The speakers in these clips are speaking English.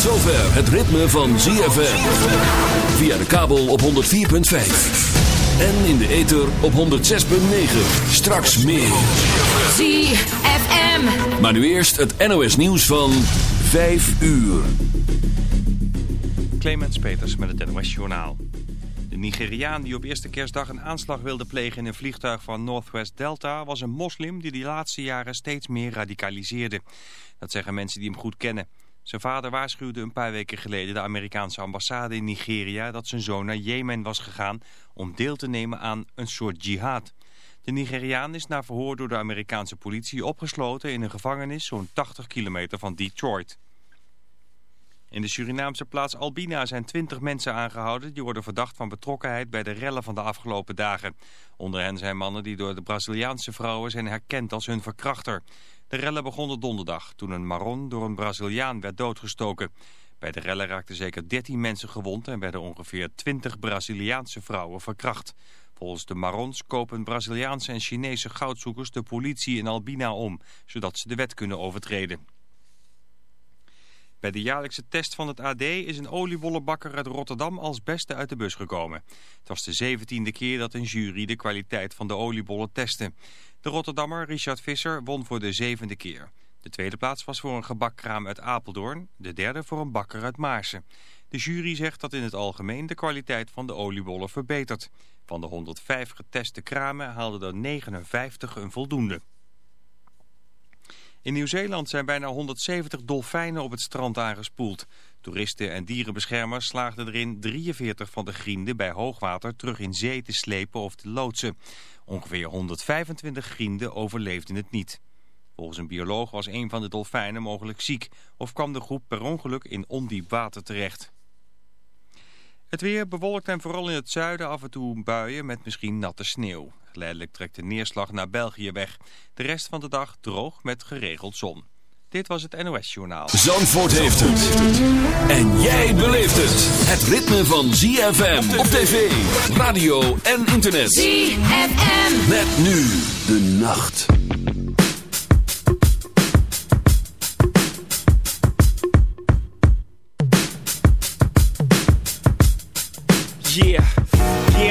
Tot zover het ritme van ZFM. Via de kabel op 104.5. En in de ether op 106.9. Straks meer. ZFM. Maar nu eerst het NOS nieuws van 5 uur. Clemens Peters met het NOS Journaal. De Nigeriaan die op eerste kerstdag een aanslag wilde plegen in een vliegtuig van Northwest Delta... was een moslim die de laatste jaren steeds meer radicaliseerde. Dat zeggen mensen die hem goed kennen. Zijn vader waarschuwde een paar weken geleden de Amerikaanse ambassade in Nigeria... dat zijn zoon naar Jemen was gegaan om deel te nemen aan een soort jihad. De Nigeriaan is na verhoor door de Amerikaanse politie opgesloten in een gevangenis... zo'n 80 kilometer van Detroit. In de Surinaamse plaats Albina zijn 20 mensen aangehouden... die worden verdacht van betrokkenheid bij de rellen van de afgelopen dagen. Onder hen zijn mannen die door de Braziliaanse vrouwen zijn herkend als hun verkrachter. De rellen begonnen donderdag toen een Maron door een Braziliaan werd doodgestoken. Bij de rellen raakten zeker 13 mensen gewond... en werden ongeveer 20 Braziliaanse vrouwen verkracht. Volgens de Marons kopen Braziliaanse en Chinese goudzoekers de politie in Albina om... zodat ze de wet kunnen overtreden. Bij de jaarlijkse test van het AD is een oliebollenbakker uit Rotterdam als beste uit de bus gekomen. Het was de zeventiende keer dat een jury de kwaliteit van de oliebollen testte. De Rotterdammer Richard Visser won voor de zevende keer. De tweede plaats was voor een gebakkraam uit Apeldoorn, de derde voor een bakker uit Maarsen. De jury zegt dat in het algemeen de kwaliteit van de oliebollen verbetert. Van de 105 geteste kramen haalden er 59 een voldoende. In Nieuw-Zeeland zijn bijna 170 dolfijnen op het strand aangespoeld. Toeristen en dierenbeschermers slaagden erin 43 van de grienden bij hoogwater terug in zee te slepen of te loodsen. Ongeveer 125 grienden overleefden het niet. Volgens een bioloog was een van de dolfijnen mogelijk ziek of kwam de groep per ongeluk in ondiep water terecht. Het weer bewolkt en vooral in het zuiden af en toe buien met misschien natte sneeuw. Geleidelijk trekt de neerslag naar België weg. De rest van de dag droog met geregeld zon. Dit was het NOS Journaal. Zandvoort heeft het. En jij beleeft het. Het ritme van ZFM op tv, radio en internet. ZFM. Met nu de nacht. Yeah.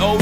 OG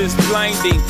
is blinding.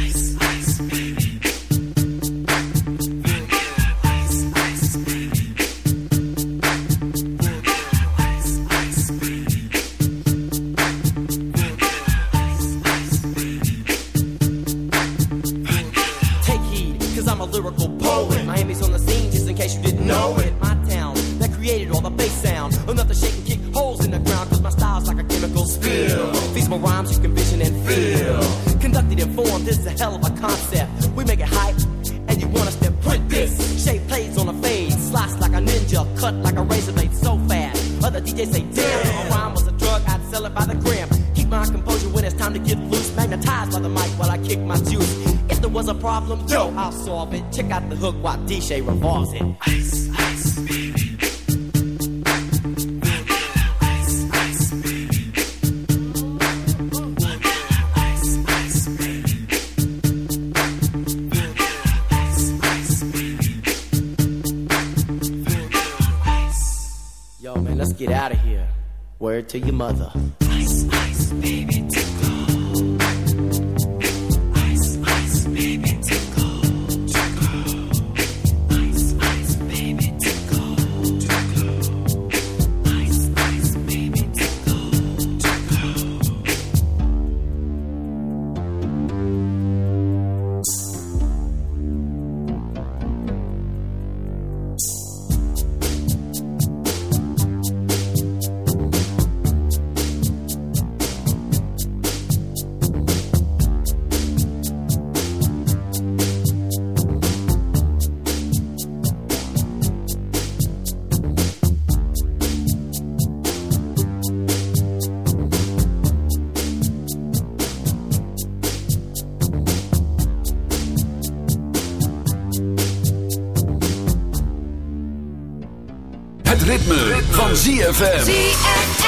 revolves it. Ice, ice, baby. Yo, man, let's get out of here. Word to your mother. ritme, van ZFM.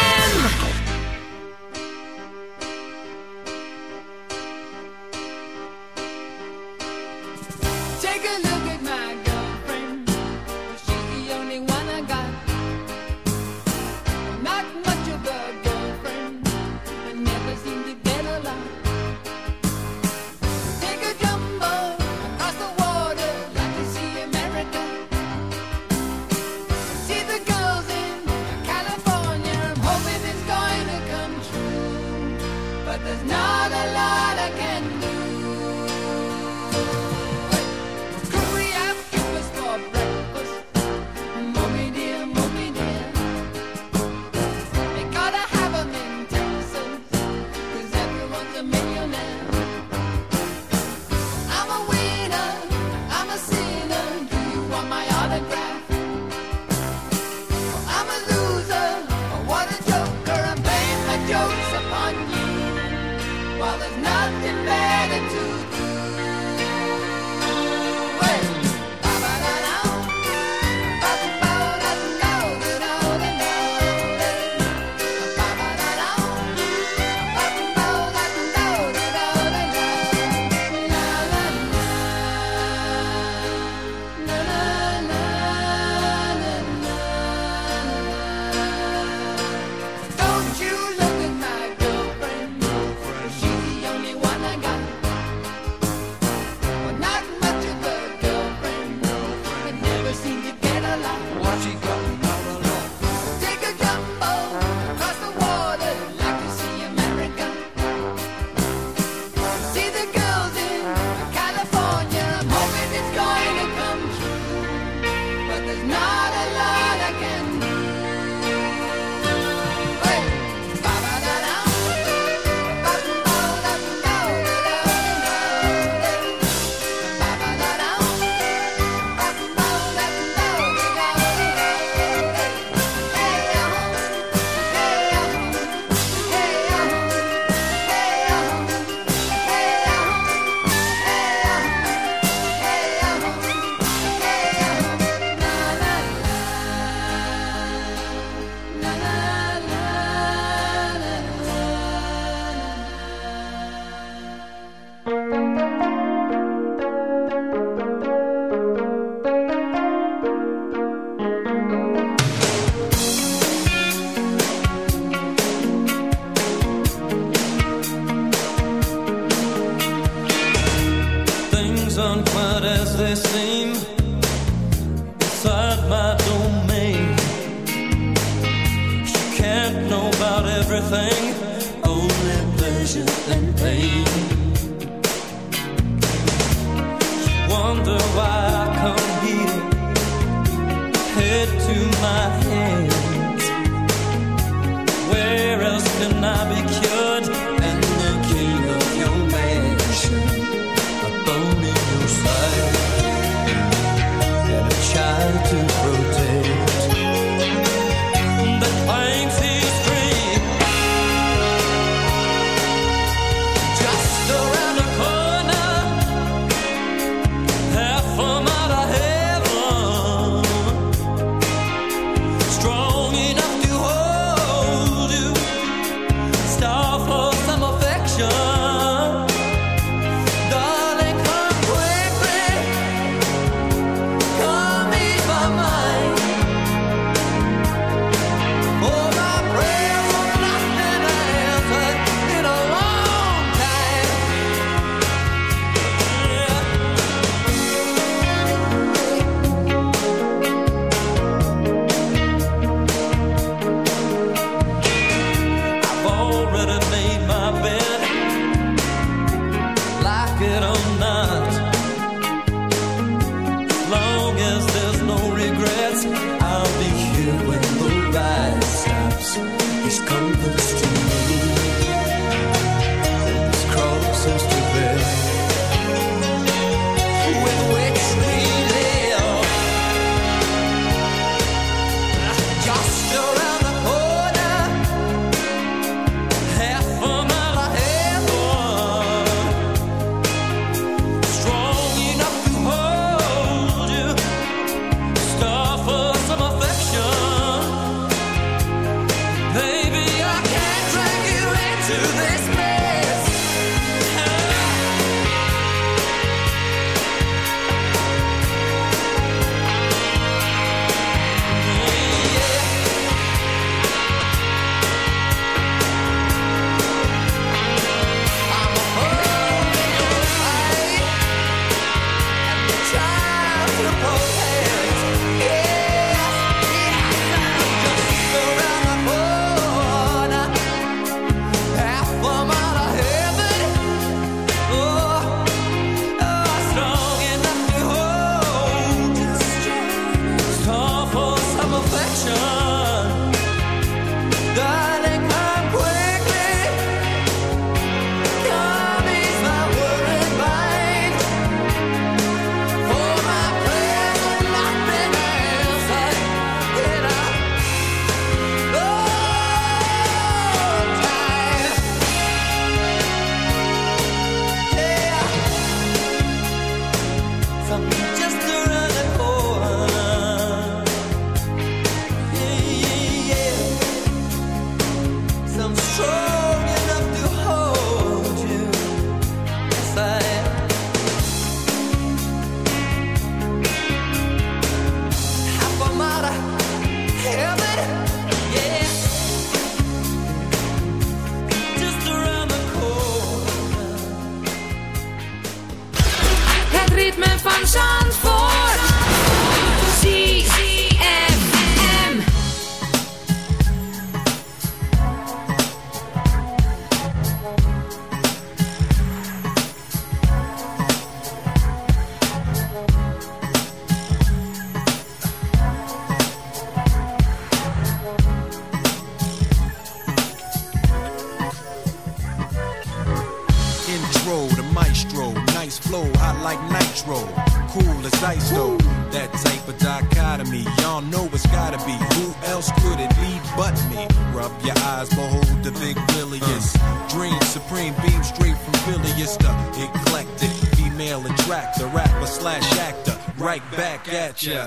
The. Dream supreme, beam straight from Philliest, the eclectic female attractor, rapper slash actor, right back at ya.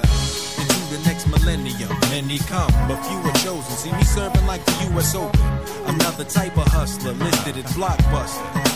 Into the next millennium, many come, but few are chosen. See me serving like the U.S. Open. Another type of hustler listed at Blockbuster.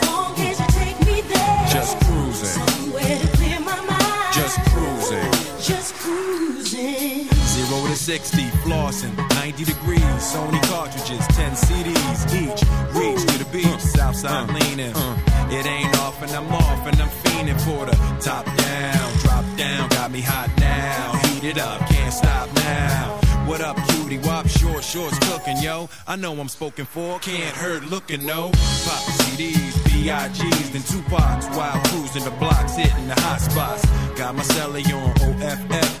60, flossing, 90 degrees, Sony cartridges, 10 CDs each. Reach to the beach, Southside uh, leaning. Uh. It ain't off and I'm off and I'm fiending for the top down, drop down, got me hot now. Heat it up, can't stop now. What up, cutie? Wop, short shorts cooking, yo. I know I'm spoken for, can't hurt looking, no. Pop CDs, B.I.G's, then Tupac's while cruising the blocks, hitting the hot spots. Got my celly on OFF.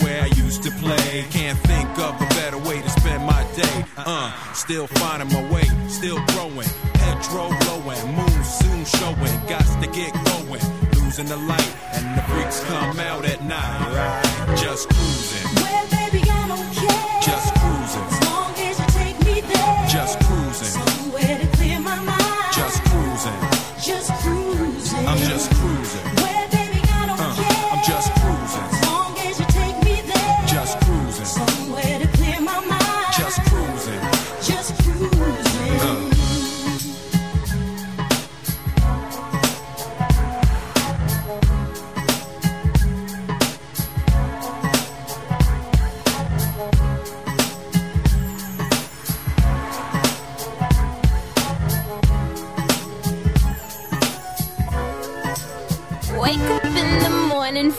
where I used to play. Can't think of a better way to spend my day. Uh, still finding my way, still growing. Petrol blowing, moon soon showing. Got to get going, losing the light, and the freaks come out at night. Just cruising, Well, baby, I don't care. just cruising, As long as you take me there. just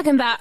Talking about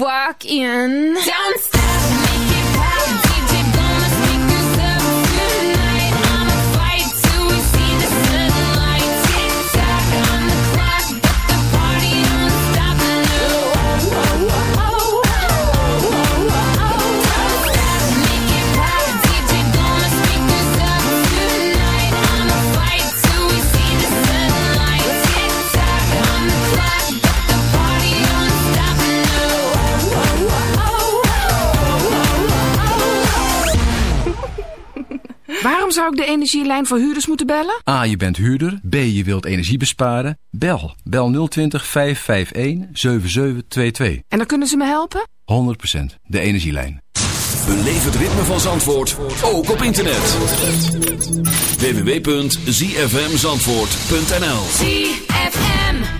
walk in. Don't Waarom zou ik de energielijn voor huurders moeten bellen? A. Je bent huurder. B. Je wilt energie besparen. Bel. Bel 020 551 7722. En dan kunnen ze me helpen? 100%. De energielijn. Beleef het ritme van Zandvoort, ook op internet. www.zfmzandvoort.nl ZFM.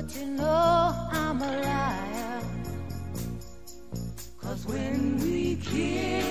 But you know I'm a liar. Cause when we kiss.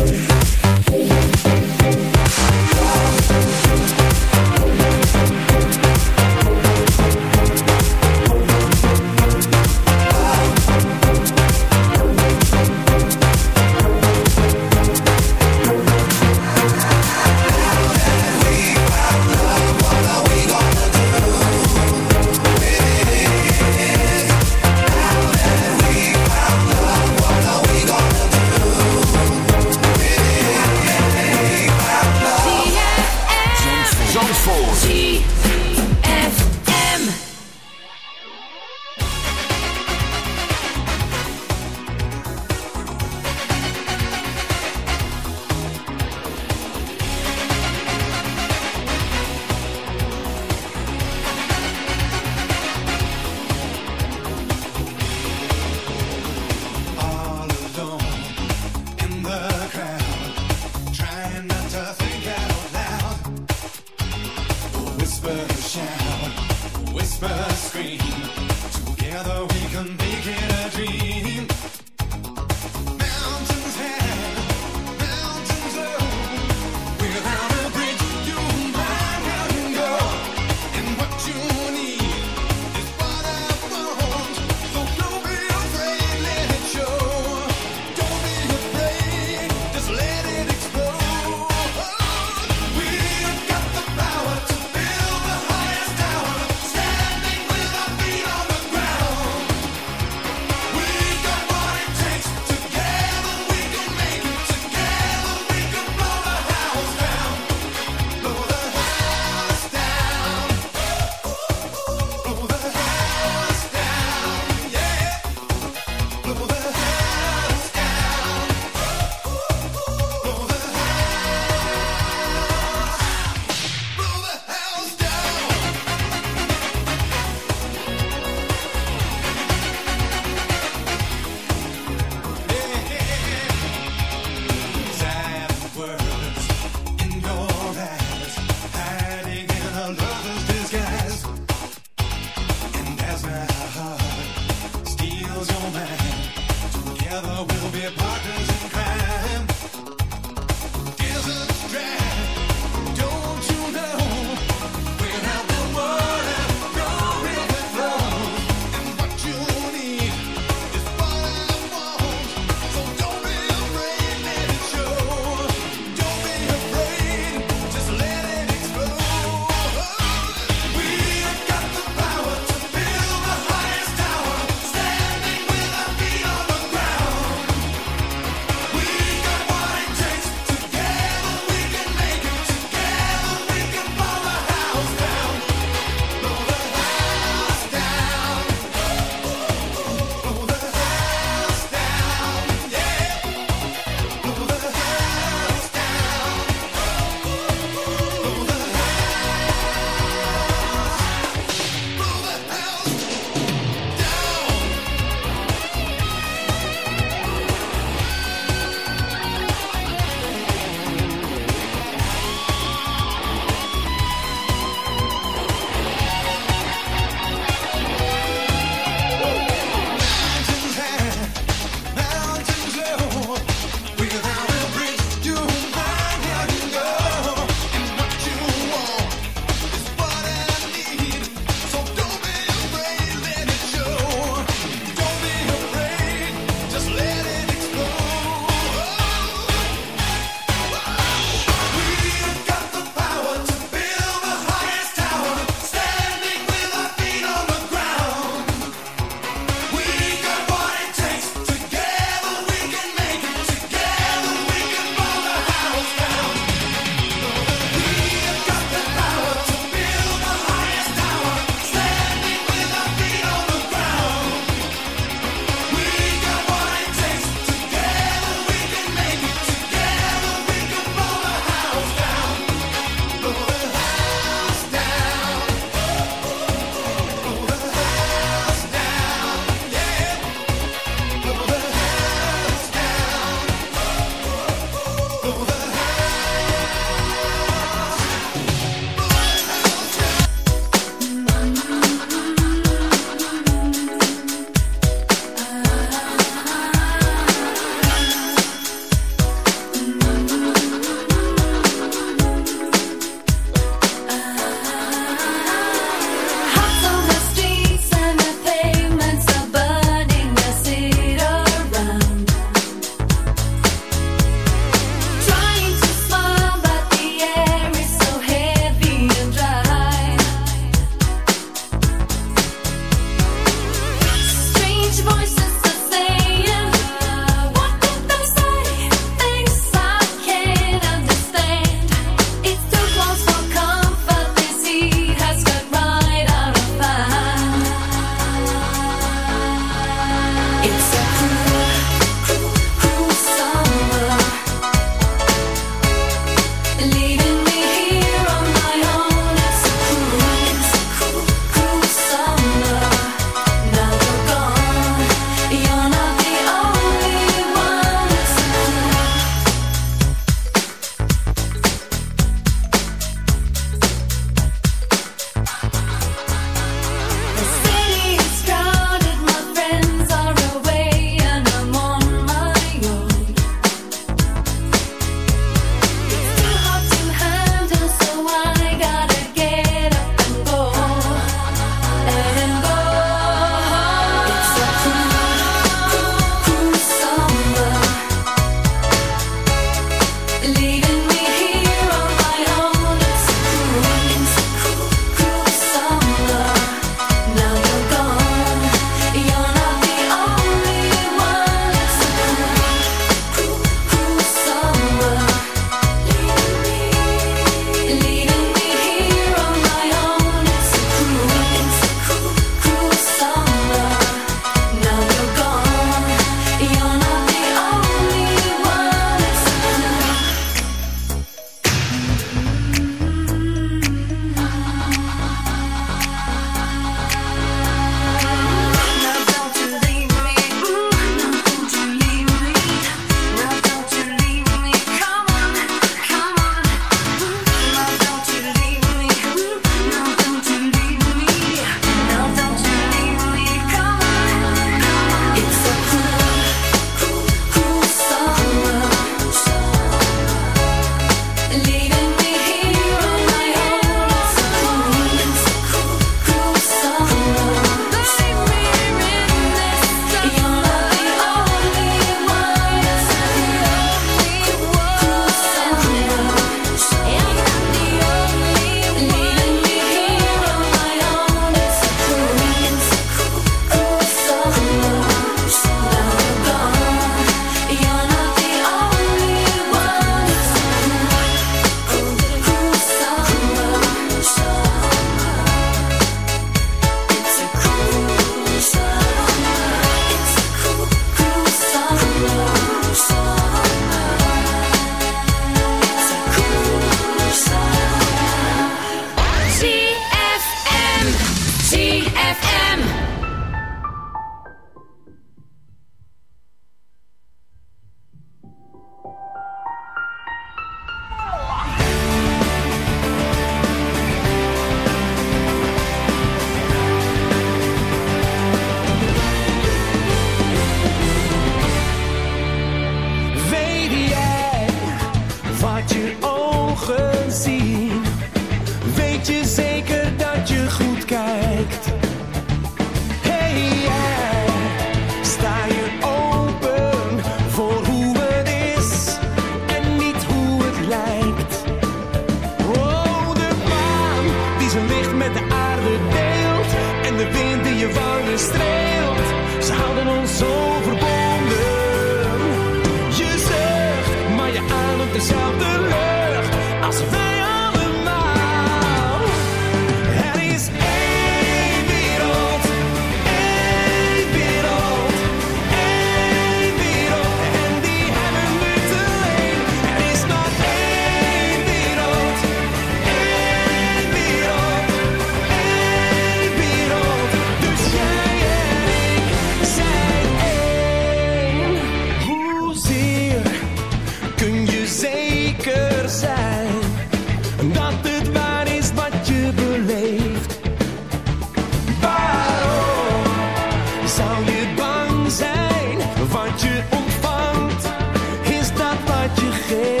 stay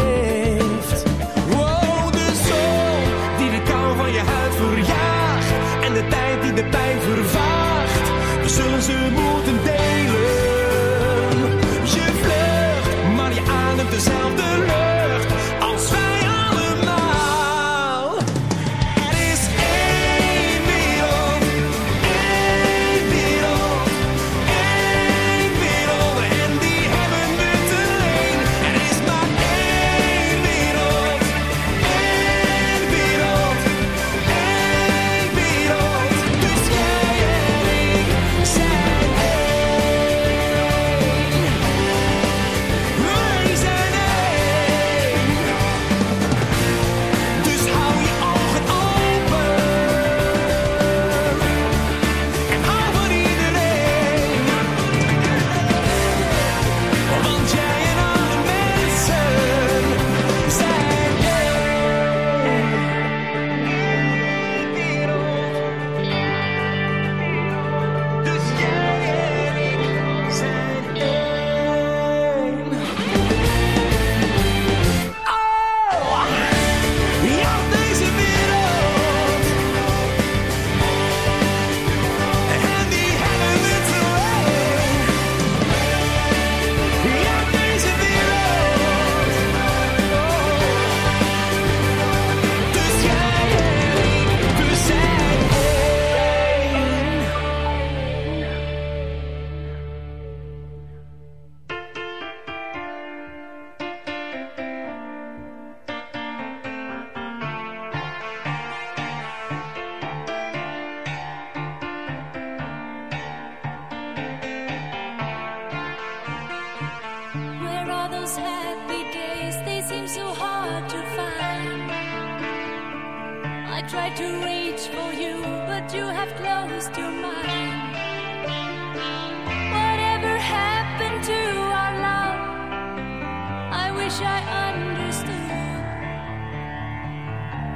I tried to reach for you, but you have closed your mind. Whatever happened to our love? I wish I understood.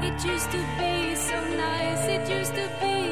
It used to be so nice, it used to be.